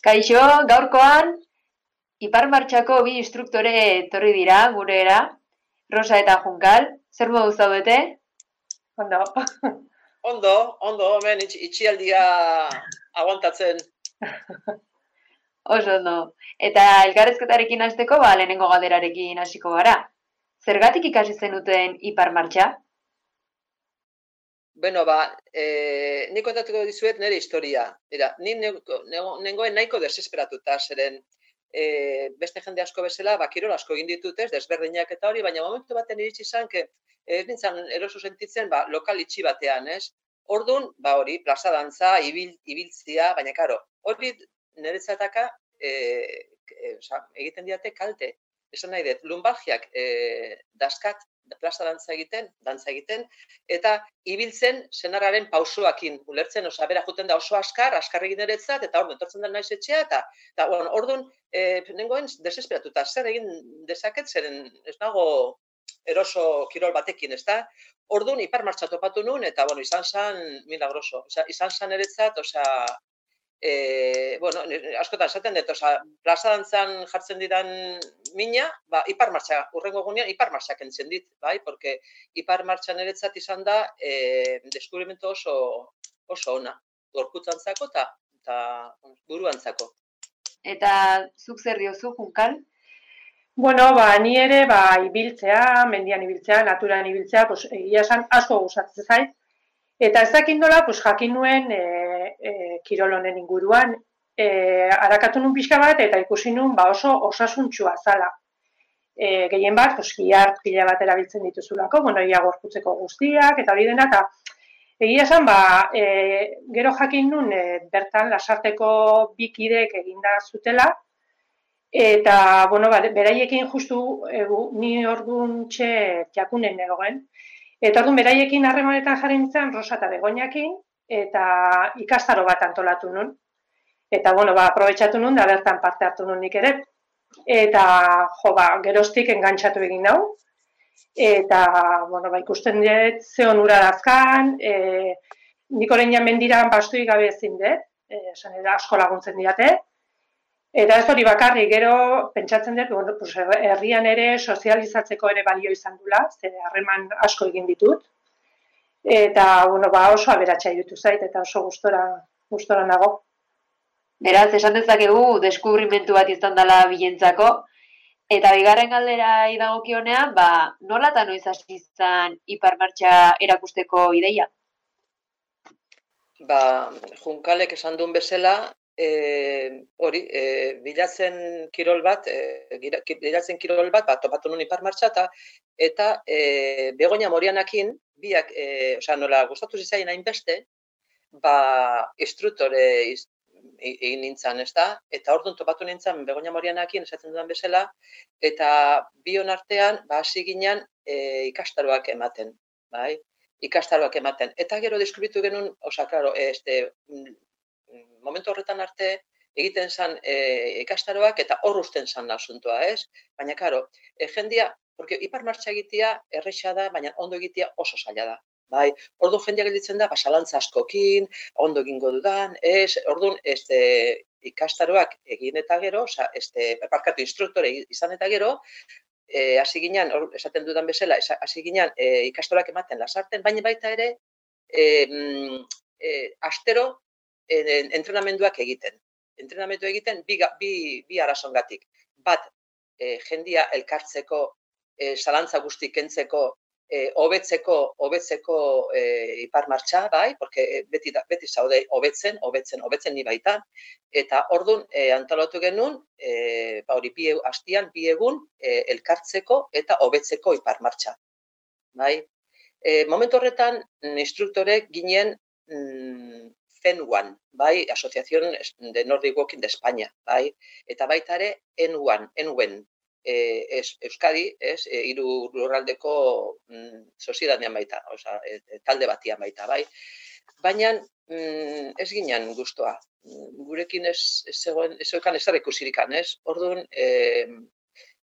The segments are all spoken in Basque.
Kaixo, gaurkoan, Ipar Martxako bi instruktore etorri dira, gure era, Rosa eta Junkal, zer modu zaudete? Ondo. Ondo, ondo, hemen itx, itxialdia aguantatzen. Oso ondo. Eta elkarrezketarekin hasteko ba, lehenengo galderarekin hasiko gara. Zergatik ikasi zenuten Ipar Martxa? Bueno, ba, e, nik kontatuko dizuet nire historia. Era, ni nengoen nahiko desesperatuta, zeren e, beste jende asko bezala, ba, kirol asko egin ditut ez, desberdinak eta hori, baina momentu baten iritsi izan, ke, ez nintzen eroso sentitzen, ba, lokal itxi batean, ez? Orduan, ba, hori, plaza dantza, ibil, ibiltzia, baina, karo, hori niretzataka e, e, egiten diate kalte esan nahi dut, lumbalgiak e, daskat plaza dantza egiten, dantza egiten, eta ibiltzen senararen pausoakin ulertzen, osa, bera juten da oso askar, askar egin eretzat, eta orduan, tortzen da naiz etxea, eta, eta bueno, orduan, e, nengoen desesperatuta, zer egin dezaket, zeren ez nago eroso kirol batekin, ez da? Orduan, ipar martxa topatu nun, eta, bueno, izan zan milagroso. Osa, izan zan eretzat, osea, e, bueno, askotan esaten dut, oza, plaza dantzan jartzen didan mina, ba, ipar martxa, urrengo gunean, ipar martxa kentzen dit, bai, porque ipar martxa niretzat izan da, e, deskubrimentu oso, oso ona, gorkutzantzako eta ta buruantzako. Eta zuk zer diozu, Junkal? Bueno, ba, ni ere, ba, ibiltzea, mendian ibiltzea, naturan ibiltzea, pues, egia esan asko gustatzen zait. Eta ez dakit nola, pues, jakin nuen e, e, kirol honen inguruan, e, arakatu nun pixka bat eta ikusi nun ba oso osasuntxua zala. E, gehien bat, pues, giart pila bat erabiltzen dituzulako, bueno, ia gorputzeko guztiak, eta hori dena, eta egia esan, ba, e, gero jakin nun, e, bertan, lasarteko bikidek eginda zutela, eta, bueno, ba, beraiekin justu, e, ni orduan txe jakunen egoen, Eta orduan beraiekin harremanetan jarri nintzen Rosa eta Begoñakin eta ikastaro bat antolatu nun. Eta bueno, ba aprobetxatu nun da bertan parte hartu nun nik ere. Eta jo ba, geroztik engantxatu egin dau. Eta bueno, ba ikusten dut ze onura dazkan, eh Nik orain mendiran bastuik gabe ezin dut, eh esan asko laguntzen diate. Eta ez hori bakarri, gero pentsatzen dut, bueno, pues, herrian ere sozializatzeko ere balio izan dula, ze harreman asko egin ditut. Eta, bueno, ba, oso aberatsa irutu zait, eta oso gustora, gustora nago. Beraz, esan dezakegu, deskubrimentu bat izan dela bilentzako, eta bigarren galdera idagokionean, ba, nola eta noiz hasi izan hipermartxa erakusteko ideia? Ba, Junkalek esan duen bezala, e, hori, e, bilatzen kirol bat, e, bilatzen kirol bat, bat topatu nun ipar martxa, eta, eta e, begonia morianakin, biak, e, osea, nola, gustatu zizaien hainbeste, ba, instruktore egin nintzen, ez da? Eta orduan topatu nintzen begonia morianakin, esaten dudan bezala, eta bion artean, ba, hasi ginen e, ikastaroak ematen, bai? ikastaroak ematen. Eta gero deskribitu genuen, osea, claro, este, momentu horretan arte egiten zan e, ikastaroak eta hor usten zan asuntoa, ez? Baina, karo, e, jendia, porque ipar martxa egitea erresa da, baina ondo egitea oso zaila da. Bai, ordu jendia gelditzen da, basalantza askokin, ondo egingo dudan, ez, orduan, este, ikastaroak egin eta gero, oza, este, parkatu instruktore izan eta gero, e, hasi ginen, esaten dudan bezala, hasi ginen e, ikastaroak ematen lasarten, baina baita ere, e, e, astero entrenamenduak egiten. Entrenamendu egiten bi, bi, bi arasongatik. Bat, e, jendia elkartzeko, e, salantza guzti kentzeko, e, hobetzeko, hobetzeko e, ipar martxa, bai, porque beti, beti zaude hobetzen, hobetzen, hobetzen ni baita. Eta ordun e, antolatu genuen, e, ba hori bi hastian, bi egun e, elkartzeko eta hobetzeko ipar martxa. Bai. E, momentu horretan, instruktorek ginen mm, FENUAN, bai, Asociación de Nordic Walking de España, bai, eta baita ere ENUAN, ENUEN, e, es, Euskadi, es, e, iru lurraldeko mm, soziedanean baita, oza, e, talde batian baita, bai. Baina mm, ez ginen guztua, gurekin ez, ez zegoen, ez zegoen ez ikusirik ez? Orduan, e,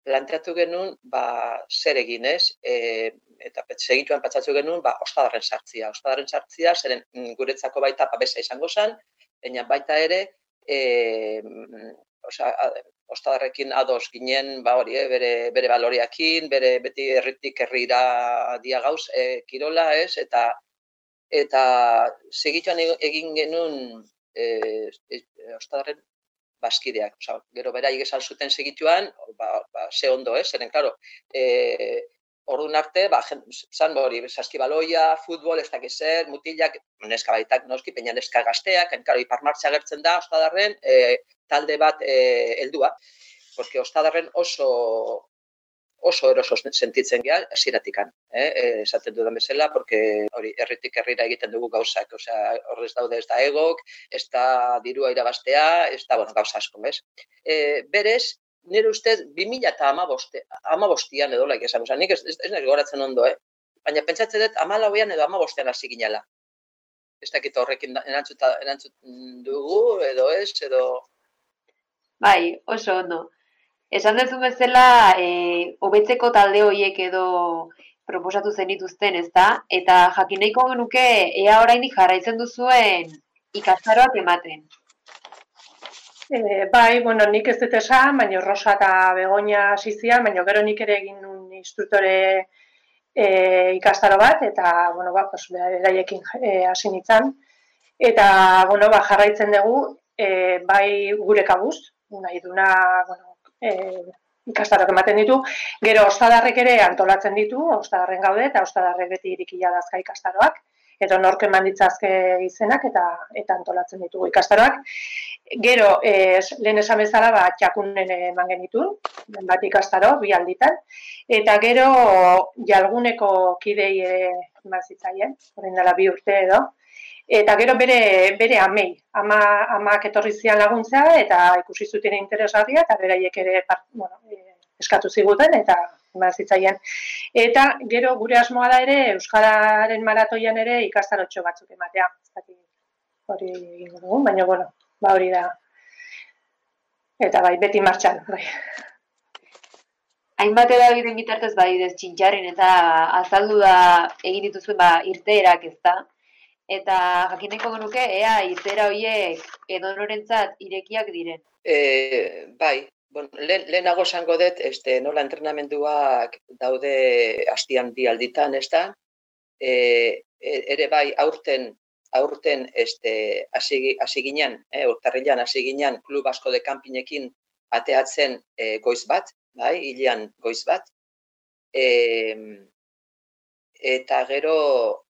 planteatu genuen, ba, zer egin, ez? E, eta segituan patsatu genuen, ba, ostadarren sartzia. Ostadarren sartzia, zeren mm, guretzako baita babesa izango zen, baina baita ere, e, osea, ostadarrekin ados ginen, ba hori, eh, bere, bere baloriakin, bere beti herritik herrira dia gauz, e, kirola, ez, eta eta segituan egin genuen e, e, ostadarren baskideak, osea, gero beraiek esan zuten segituan, ba, ba, ze ondo, ez, zeren, klaro, e, Orduan arte, ba, zan hori, saskibaloia, futbol, ez dakiz zer, mutilak, neska baitak, noski, peina neska gazteak, enkaro, iparmartza gertzen da, ostadarren, e, talde bat e, porque ostadarren oso oso eroso sentitzen geha, esiratikan, eh? E, esaten dudan bezala, porque hori, erritik herrira egiten dugu gauzak, osea, horrez daude ez da egok, ez da dirua irabastea, ez da, bueno, gauza asko, bez? E, berez, nire ustez, 2000 eta amabostian edo laik esan, nik ez, ez, ez nire goratzen ondo, eh? baina pentsatzen dut amalauean edo amabostean hasi ginela. Ez dakit horrekin erantzuta, erantzut dugu, edo ez, edo... Bai, oso ondo. Esan duzu bezala, e, hobetzeko talde horiek edo proposatu zenituzten, ez da? Eta jakineiko genuke, ea orainik jarraitzen duzuen ikastaroak ematen. E, bai, bueno, nik ez dut esan, baina Rosa eta Begoña asizian, baina gero nik ere egin nun instruktore e, ikastaro bat, eta, bueno, ba, pues, beraiekin e, hasi nintzen. Eta, bueno, ba, jarraitzen dugu, e, bai gure kabuz, nahi duna, bueno, e, ikastaroak ematen ditu, gero ostadarrek ere antolatzen ditu, ostadarren gaude, eta ostadarrek beti irikila dazka ikastaroak, edo norken manditzazke izenak eta eta antolatzen ditugu ikastaroak. Gero, eh, lehen esan bezala, ba, txakunen eman genitun, bat ikastaro, bi alditan. Eta gero, jalguneko kidei eman zitzaien, horrein dela bi urte edo. Eta gero bere, bere amei, ama, amak etorri zian laguntza eta ikusi zuten interesgarria eta beraiek ere bueno, eh, eskatu ziguten eta eman zitzaien. Eta gero gure asmoa da ere Euskararen maratoian ere ikastarotxo batzuk ematea. Hori egingo dugu, baina bueno, ba hori da. Eta bai, beti martxan, bai. Hainbat edabideen bitartez bai txintxarren eta azaldu da egin dituzuen ba irteerak ez da. Eta jakineko genuke, ea irtera horiek edo norentzat irekiak diren. E, bai, Bon, lehenago esango dut, este, nola entrenamenduak daude hastian bi alditan, ez da? E, e, ere bai, aurten, aurten este, hasi ginen, e, urtarrilan hasi ginen, klub asko de kanpinekin ateatzen e, goiz bat, bai, hilean goiz bat. E, eta gero,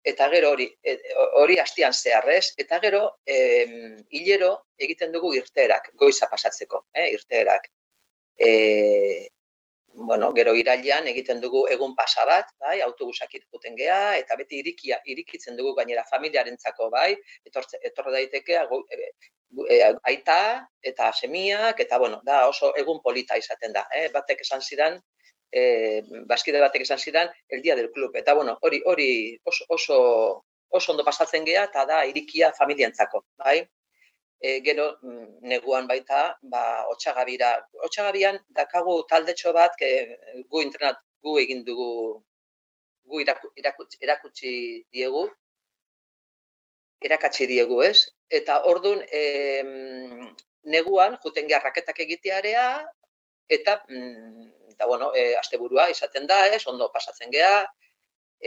eta gero hori, e, hori hastian zeharrez, eta gero, e, hilero egiten dugu irteerak, goiza pasatzeko, e, irteerak e, bueno, gero irailean egiten dugu egun pasa bat, bai, autobusak irkuten gea, eta beti irikia, irikitzen dugu gainera familiarentzako, bai, etortze, etorre daiteke, e, e, aita eta semiak, eta bueno, da oso egun polita izaten da, eh? batek esan zidan, e, baskide batek esan zidan, el dia del club, eta bueno, hori, hori oso, oso, oso ondo pasatzen gea, eta da irikia familiantzako, bai, e, gero mm, neguan baita ba otsagabira otsagabian dakagu taldetxo bat ke gu entrenat gu egin dugu gu irakutsi, irakutsi diegu. Erakatsi diegu ez? Eta ordun e, neguan juten raketak egitearea eta mm, eta bueno e, asteburua izaten da ez? Ondo pasatzen gea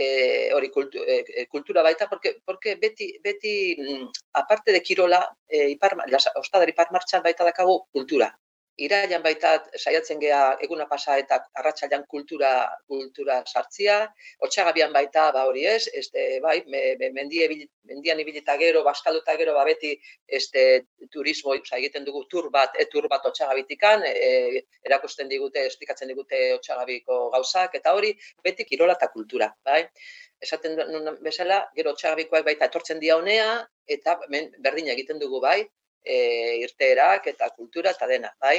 eh, hori kultu, eh, kultura baita, porque, porque beti, beti mm, aparte de kirola, eh, ipar, las, ostadar ipar martxan baita dakagu kultura irailan baita saiatzen gea eguna pasa eta arratsailan kultura kultura sartzia, otsagabian baita ba hori ez, este bai, me, me, mendie mendian ibilita gero, baskalduta gero ba beti este turismo egiten dugu tur bat, e tur bat otsagabitikan, e, erakusten digute, esplikatzen digute otsagabiko gauzak eta hori beti kirola eta kultura, bai? Esaten duen bezala, gero otsagabikoak baita etortzen dia honea eta berdina egiten dugu bai, e, irteerak eta kultura eta dena, bai?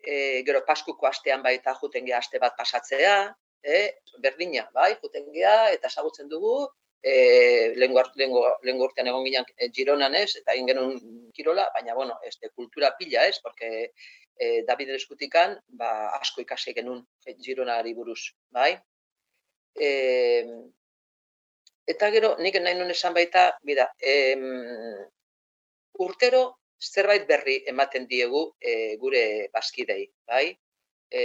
E, gero paskuko astean baita juten geha aste bat pasatzea, e, berdina, bai, juten geha eta ezagutzen dugu, e, lengo urtean egon ginen e, Gironan ez, eta egin genuen kirola, baina, bueno, este, kultura pila ez, porque e, David Eskutikan, ba, asko ikasi genuen Gironari buruz, bai? E, eta gero, nik nahi nuen esan baita, bida, em, urtero zerbait berri ematen diegu e, gure bazkidei, bai? E,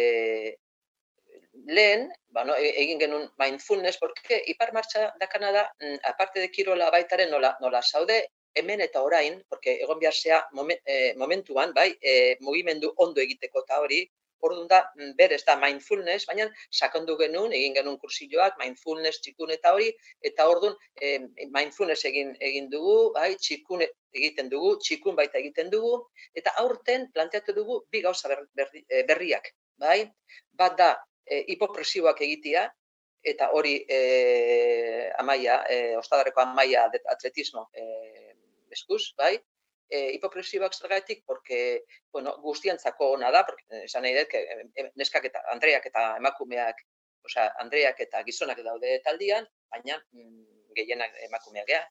lehen, ba, no, egin genuen mindfulness, porque ipar marcha da Kanada, mm, aparte de kirola baitaren nola, nola saude, hemen eta orain, porque egon behar zea moment, e, momentuan, bai, e, mugimendu ondo egiteko eta hori, Orduan da, mm, berez da mindfulness, baina sakondu genuen, egin genuen kursilloak, mindfulness, txikun eta hori, eta orduan mindfulness egin egin dugu, bai, txikun egiten dugu, txikun baita egiten dugu, eta aurten planteatu dugu bi gauza eh, berriak, bai? Bat da, e, hipopresiboak egitea, eta hori e, amaia, e, ostadareko amaia atletismo e, eskuz, bai? E, hipopresiboak zergatik, porque, bueno, guztiantzako ona da, porque, eh, esan nahi dut, que, neskak eta Andreak eta emakumeak, osea, Andreak eta gizonak daude taldian, baina mm, gehienak emakumeak gea.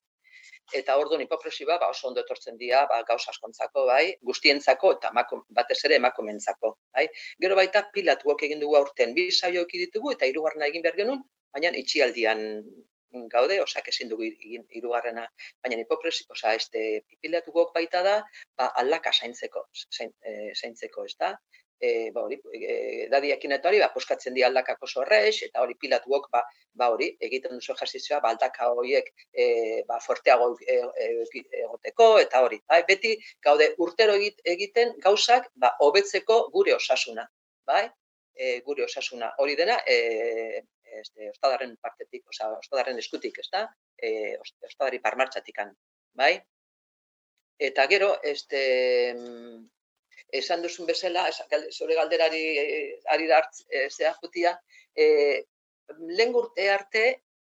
Eta orduan hipopresiba, ba, oso ondo etortzen dira, ba, gauz askontzako, bai, guztientzako eta emakum, batez ere emakumentzako, bai. Gero baita pilatuak egin dugu aurten, bi saioak ditugu eta hirugarrena egin behar genuen, baina itxialdian gaude, osea, ezin dugu hirugarrena, baina hipopresi, osea, este pipilatukok baita da, ba aldaka zaintzeko, zain, e, zaintzeko, ezta? Eh, ba hori, e, dadiekin eta hori, ba poskatzen di aldakak oso erres eta hori pilatuok ba, ba hori, egiten duzu ejertzizioa, ba aldaka horiek e, ba fuerteago e, egoteko eta hori, bai, beti gaude urtero egiten gauzak ba hobetzeko gure osasuna, bai? E, gure osasuna hori dena, e, este ostadarren partetik, osea, ostadarren eskutik, ezta? Eh, ostadari parmartzatikan, bai? Eta gero, este esan duzun bezala, zure galderari eh, ari da eh, zea jutia, eh, lehen urte arte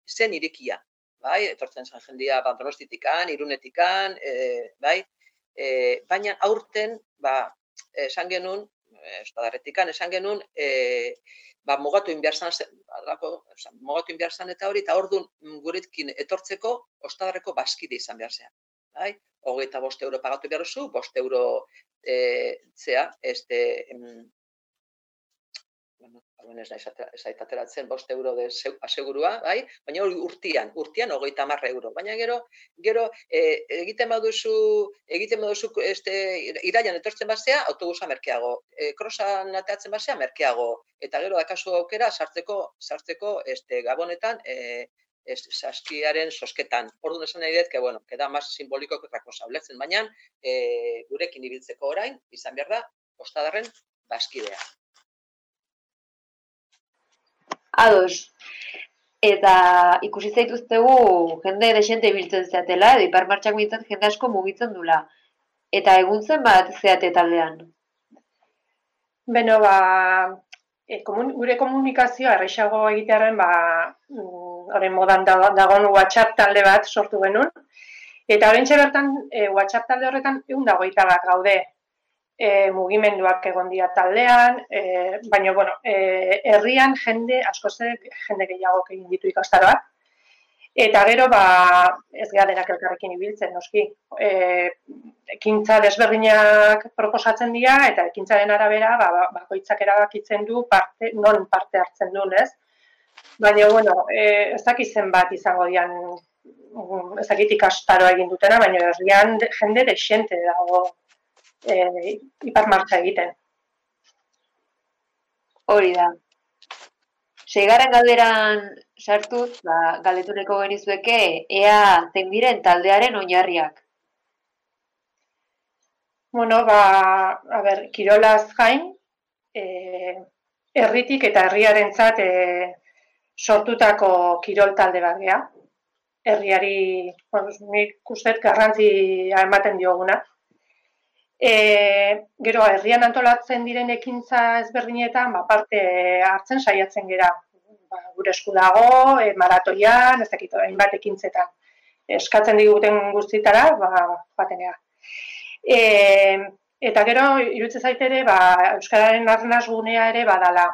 zen irikia, bai? Etortzen zen jendia bandonostitikan, irunetikan, eh, bai? Eh, baina aurten, ba, esan genuen, estadarretikan, esan genuen, eh, ba, mugatu inbiarzan, alako, mugatu inbiarzan eta hori, eta orduan guretkin etortzeko, ostadarreko baskide izan behar zean. Bai? Hogeita bost euro pagatu behar zu, bost euro e, zea, este, bueno, hauen ez naiz ateratzen bost euro de asegurua, bai? baina hori urtian, urtian hogeita marra euro. Baina gero, gero e, egiten baduzu, egiten baduzu este, iraian etortzen basea, autobusa merkeago. E, krosan ateatzen basea, merkeago. Eta gero, dakazu aukera, sartzeko, sartzeko este, gabonetan, e, ez, saskiaren sosketan. Orduan esan nahi dut, que, bueno, simboliko que otra cosa. Ulertzen baina, e, gurekin ibiltzeko orain, izan behar da, ostadarren, baskidea. Ados. Eta ikusi zaituztegu jende desente biltzen zeatela, edo ipar martxak jende asko mugitzen dula. Eta egun zen bat zeate taldean? Beno, ba, e, komun, gure komunikazioa errexago egitearen, ba, mm, horren modan dagoen WhatsApp talde bat sortu genuen. Eta horren bertan, e, WhatsApp talde horretan egun dagoita bat gaude e, mugimenduak egon dira taldean, e, baina, bueno, e, herrian jende, asko jende gehiago egin ditu ikastaroak. Eta gero, ba, ez gara denak elkarrekin ibiltzen, noski. E, ekintza desberdinak proposatzen dira, eta ekintzaren arabera, ba, ba, bakoitzak erabakitzen du, parte, non parte hartzen duen, ez? Baina, bueno, e, ez dakizen bat izango dian, ez dakit ikastaroa egin dutena, baina herrian jende desente dago e, ipar martxa egiten. Hori da. Seigaren galderan sartuz, ba, galdetuneko genizueke, ea zen diren taldearen oinarriak. Bueno, ba, a ber, kirolaz gain, e, herritik eta herriaren zat, e, sortutako kirol talde bat geha. Herriari, bueno, nik ustet garrantzi ematen dioguna. E, gero, herrian antolatzen diren ekintza ezberdinetan, ba, parte hartzen saiatzen gera. Ba, gure esku dago, e, maratoian, ez dakit, hainbat ekintzetan. Eskatzen diguten guztitara, ba, batenea. E, eta gero, irutze zaitere, ba, Euskararen arnaz gunea ere badala.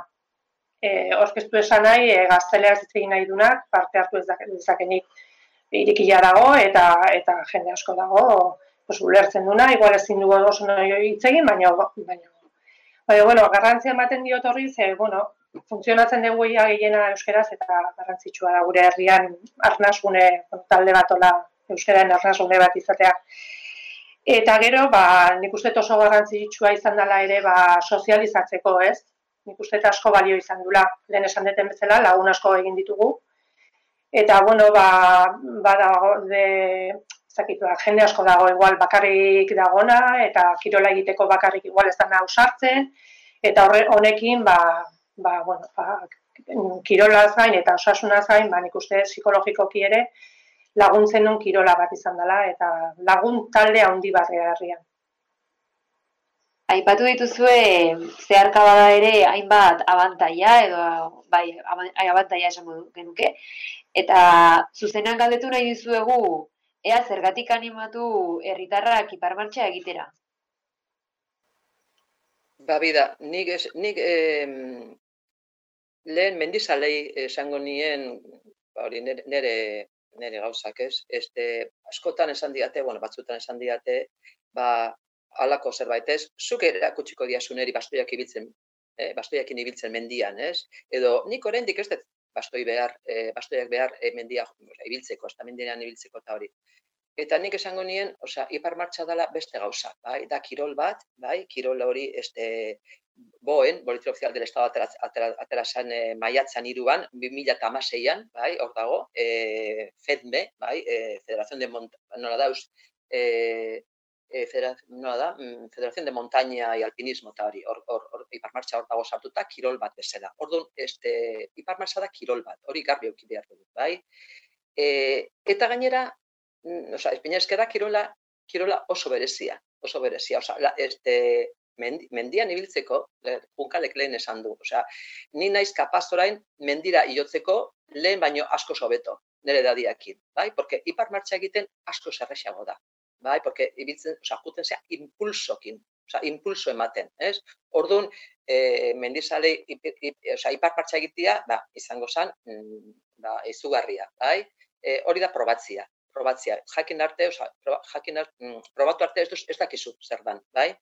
E, orkestu esan nahi, e, gaztelea ez nahi dunak, parte hartu ez dezakenik irikila dago, eta, eta jende asko dago, pues, ulertzen duna, igual ezin dugu oso nahi hitz egin, baina, baina, baina, bueno, garrantzia ematen diot horri, ze, bueno, funtzionatzen dugu ia gehiena euskeraz, eta garrantzitsua da gure herrian arnazgune talde bat ola euskeraren arnazgune bat izatea. Eta gero, ba, nik uste oso garrantzitsua izan dela ere ba, sozializatzeko, ez? Nik uste asko balio izan dula, lehen esan deten bezala, lagun asko egin ditugu. Eta, bueno, ba, ba de, zakitu, jende asko dago igual bakarrik dagona, eta kirola egiteko bakarrik igual ez da nahu sartzen, eta horre, honekin, ba, ba, bueno, ba, kirolaz gain eta osasunaz gain, ba, nik uste psikologikoki ere, laguntzen duen kirola bat izan dela, eta lagun talde handi bat herrian. Aipatu dituzue zeharka bada ere hainbat abantaia edo bai abantaia esango genuke eta zuzenan galdetu nahi dizuegu ea zergatik animatu herritarrak iparmartxa egitera. Ba bida, nik es, nik eh, lehen mendizalei esango nien ba hori nere nire gauzak, ez? Este, askotan esan diate, bueno, batzutan esan diate, ba, alako zerbait, ez? Zuk erakutsiko diazu niri bastoiak ibiltzen, eh, bastoiak ibiltzen mendian, ez? Edo, nik oraindik ez dut bastoi behar, eh, bastoiak behar eh, mendia ibiltzeko, mendian ibiltzeko eta hori. Eta nik esango nien, osea, ipar martxa dela beste gauza, bai? Da kirol bat, bai? Kirol hori, este, boen, Boletín Oficial del Estado atera, atera, atera zen e, maiatzan iruan, 2006an, bai, hor dago, e, FEDME, bai, e, Federación de Mont nola da, e, e, nola da, mm, Federación de Montaña y Alpinismo, eta hori, hor, hor, hor, iparmartxa hor dago sartuta, kirol bat bezala. Orduan, este, iparmartxa da kirol bat, hori garbi auki behar dut, bai. E, eta gainera, mm, oza, espinezke kirola, kirola oso berezia, oso berezia, oza, la, este, mendian ibiltzeko, punkalek lehen esan du. Osea, ni naiz kapaz orain mendira iotzeko lehen baino asko sobeto, nire dadiakin. Bai? Porque ipar martxa egiten asko zerrexago da. Bai? Porque ibiltzen, osea, juten zea impulsokin. Osea, impulso ematen. Ez? Orduan, e, mendizale, osea, ipar martxa egitea, ba, izango zen, mm, ba, izugarria. Bai? E, hori da probatzia probatzia. Jakin arte, osea, jakin arte, mm, probatu arte ez, ez dakizu zer dan, bai?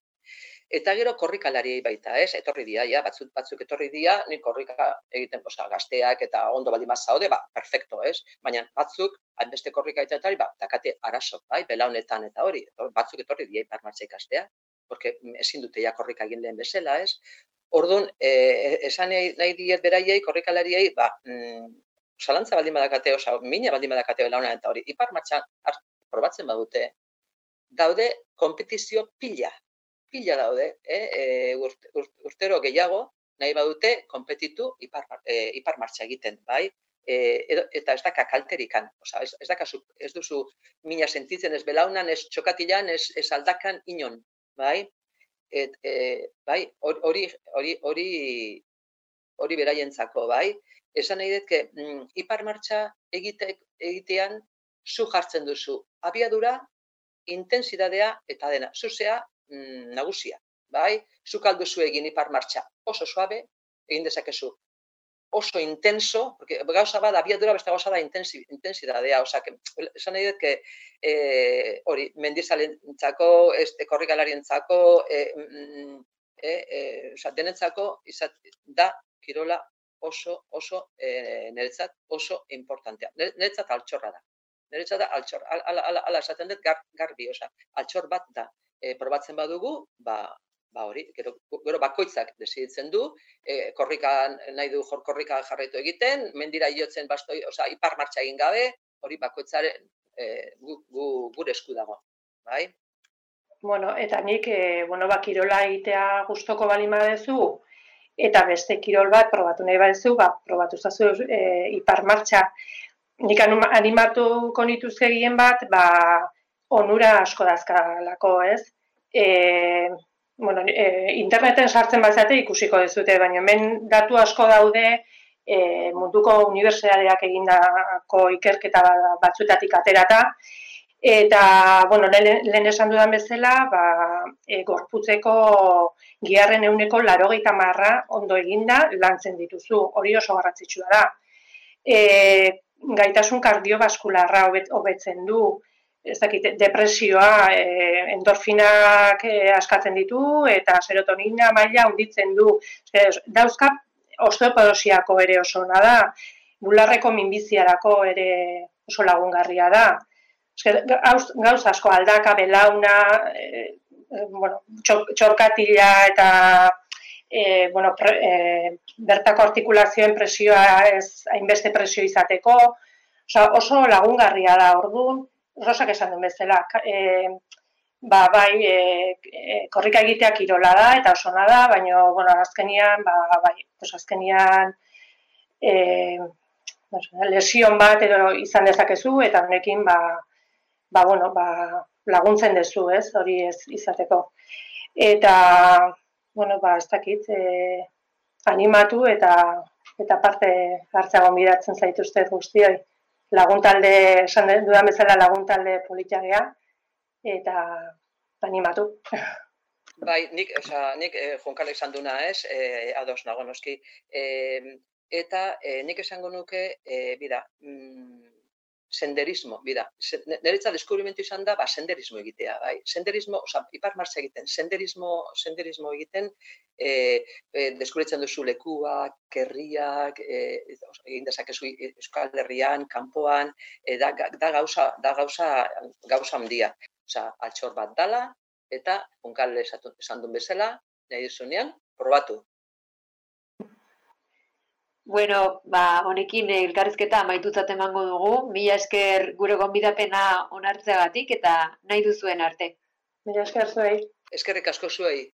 Eta gero korrikalari baita, ez? Etorri dia, ja, batzuk, batzuk etorri dia, ni korrika egiten, oza, gazteak eta ondo baldin zaude, ba, perfecto, ez? Baina batzuk, hainbeste korrika eta ba, takate arazo, bai, belaunetan eta hori, batzuk etorri dia iparmartza ikastea, porque ezin dute ja korrika egin lehen bezala, ez? Orduan, eh, esan nahi, nahi diet beraiei, korrikalariei, ba, mm, salantza baldin badakate, oza, mina baldin badakate belaunetan eta hori, iparmartza probatzen badute, daude kompetizio pila, pila daude, eh? e, urtero gehiago, nahi badute, konpetitu ipar, e, ipar martxa egiten, bai? E, edo, eta ez daka kalterikan, oza, ez, ez, dakazu, ez duzu mina sentitzen ez belaunan, ez txokatilan, ez, ez aldakan inon, bai? Et, e, bai, hori, hori, hori, hori beraientzako, bai? Esan nahi dut, mm, ipar martxa egite, egitean, zu jartzen duzu, abiadura, intensidadea eta dena, zuzea mm, nagusia, bai? Zuk alduzu egin ipar martxa? Oso suabe, egin dezakezu. Oso intenso, porque gauza bada, abiadura beste gauza da intensi, intensidadea, oza, que, esan nahi dut, que, eh, hori, mendizalentzako, este, korrikalarientzako, eh, mm, eh, eh, oza, denentzako, izat, da, kirola oso, oso, eh, niretzat oso importantea. Niretzat altxorra da. Niretzat altxor, ala, ala, ala, esaten dut, gar, garbi, oza, altxor bat da e, probatzen badugu, ba, ba hori, gero, gero bakoitzak desiditzen du, e, korrika nahi du jor korrika jarraitu egiten, mendira iotzen bastoi, osea, ipar martxa egin gabe, hori bakoitzaren e, gu, gu, gure esku dago, bai? Bueno, eta nik, e, bueno, ba, kirola egitea gustoko balima dezu, eta beste kirol bat probatu nahi badezu, ba, probatu zazu e, ipar martxa. Nik animatu konituzke gien bat, ba, onura asko dazkalako, ez? E, bueno, e, interneten sartzen bazate ikusiko dezute, baina hemen datu asko daude e, munduko unibertsitateak egindako ikerketa batzutatik aterata, eta, bueno, lehen, esan dudan bezala, ba, e, gorputzeko giarren euneko larogeita marra ondo eginda lantzen dituzu, hori oso garrantzitsua da. E, gaitasun kardiobaskularra hobetzen du, ez dakit, depresioa, e, endorfinak e, askatzen ditu, eta serotonina maila unditzen du. E, dauzka, osteopodosiako ere oso da, bularreko minbiziarako ere oso lagungarria da. Gauz asko aldaka, belauna, e, bueno, txorkatila eta e, bueno, pre, e, bertako artikulazioen presioa ez hainbeste presio izateko, Osa, oso lagungarria da orduan, rosak esan duen bezala, e, ba, bai, e, e, korrika egitea kirola da, eta oso da, baina, bueno, azkenian, ba, bai, pues azkenian, e, lesion bat edo izan dezakezu, eta honekin, ba, ba, bueno, ba, laguntzen dezu, ez, hori ez izateko. Eta, bueno, ba, ez dakit, e, animatu eta eta parte hartzea gonbidatzen zaituzte guztioi. Laguntalde, esan dudan bezala laguntalde politxagea, eta animatu. Bai, nik, oza, nik eh, jonkale esan duna ez, eh, ados nago noski. Eh, eta eh, nik esango nuke, eh, bida, mm, senderismo, bida, niretza deskubrimentu izan da, ba, senderismo egitea, bai, senderismo, oza, ipar martza egiten, senderismo, senderismo egiten, e, e, deskubritzen duzu lekuak, kerriak, e, egin dezakezu Euskal Herrian, kanpoan, e, da, da, gauza, da gauza, gauza handia. Oza, altxor bat dala, eta unkal esan duen bezala, nahi duzunean, probatu, Bueno, ba, honekin elkarrizketa amaitutzat emango dugu. Mila esker gure gonbidapena onartzeagatik eta nahi duzuen arte. Mila esker zuei. Eskerrik asko zuei.